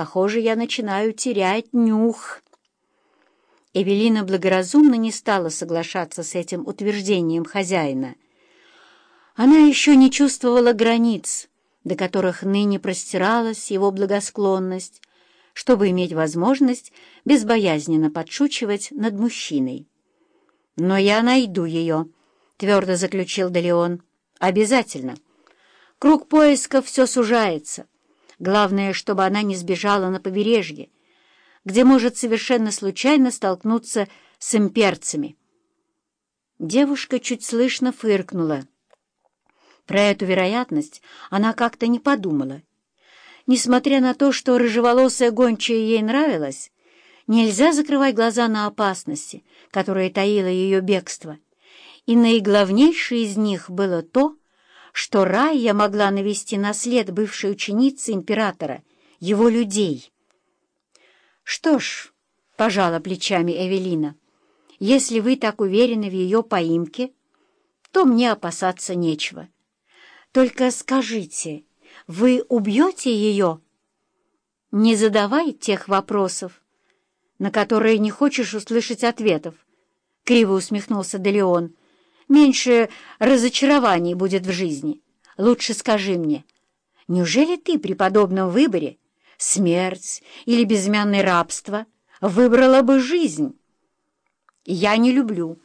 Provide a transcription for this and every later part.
Похоже, я начинаю терять нюх». Эвелина благоразумно не стала соглашаться с этим утверждением хозяина. Она еще не чувствовала границ, до которых ныне простиралась его благосклонность, чтобы иметь возможность безбоязненно подшучивать над мужчиной. «Но я найду ее», — твердо заключил Делеон. «Обязательно. Круг поисков все сужается. Главное, чтобы она не сбежала на побережье, где может совершенно случайно столкнуться с имперцами». Девушка чуть слышно фыркнула. Про эту вероятность она как-то не подумала. Несмотря на то, что рыжеволосая гончая ей нравилась, нельзя закрывать глаза на опасности, которые таило ее бегство. И наиглавнейшее из них было то, что Райя могла навести на след бывшей ученицы императора, его людей. «Что ж», — пожала плечами Эвелина, — «если вы так уверены в ее поимке, то мне опасаться нечего. Только скажите...» Вы убьете ее? Не задавай тех вопросов, на которые не хочешь услышать ответов. Криво усмехнулся Делеон. Меньше разочарований будет в жизни. Лучше скажи мне, неужели ты при подобном выборе, смерть или безымянное рабство, выбрала бы жизнь? Я не люблю,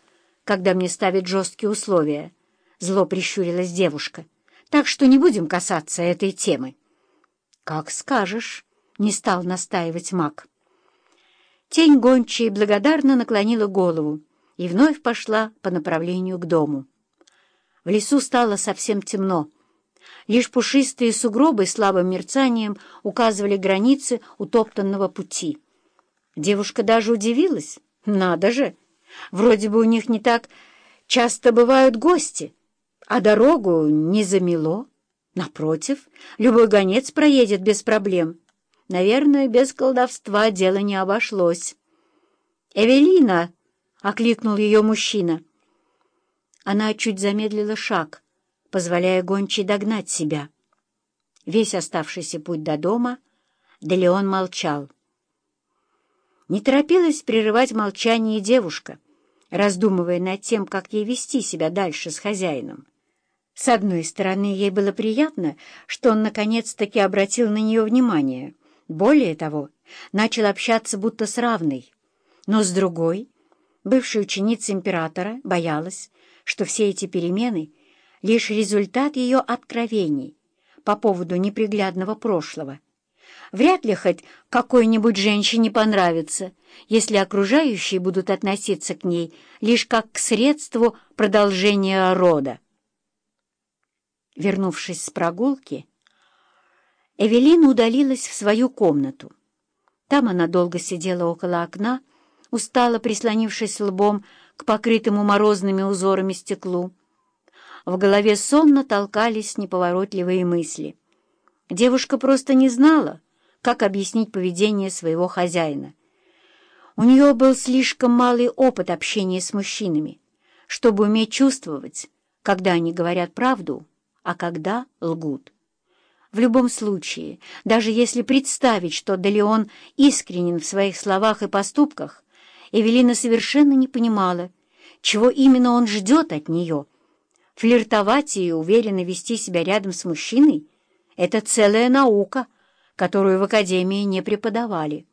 когда мне ставят жесткие условия, — зло прищурилась девушка так что не будем касаться этой темы. — Как скажешь, — не стал настаивать маг. Тень гончей благодарно наклонила голову и вновь пошла по направлению к дому. В лесу стало совсем темно. Лишь пушистые сугробы слабым мерцанием указывали границы утоптанного пути. Девушка даже удивилась. Надо же! Вроде бы у них не так часто бывают гости — а дорогу не замело. Напротив, любой гонец проедет без проблем. Наверное, без колдовства дело не обошлось. «Эвелина!» — окликнул ее мужчина. Она чуть замедлила шаг, позволяя гончей догнать себя. Весь оставшийся путь до дома Делеон молчал. Не торопилась прерывать молчание девушка, раздумывая над тем, как ей вести себя дальше с хозяином. С одной стороны, ей было приятно, что он наконец-таки обратил на нее внимание. Более того, начал общаться будто с равной. Но с другой, бывшая ученица императора боялась, что все эти перемены — лишь результат ее откровений по поводу неприглядного прошлого. Вряд ли хоть какой-нибудь женщине понравится, если окружающие будут относиться к ней лишь как к средству продолжения рода. Вернувшись с прогулки, Эвелина удалилась в свою комнату. Там она долго сидела около окна, устало прислонившись лбом к покрытому морозными узорами стеклу. В голове сонно толкались неповоротливые мысли. Девушка просто не знала, как объяснить поведение своего хозяина. У нее был слишком малый опыт общения с мужчинами, чтобы уметь чувствовать, когда они говорят правду, а когда лгут. В любом случае, даже если представить, что Делеон искренен в своих словах и поступках, Эвелина совершенно не понимала, чего именно он ждет от нее. Флиртовать и уверенно вести себя рядом с мужчиной — это целая наука, которую в академии не преподавали.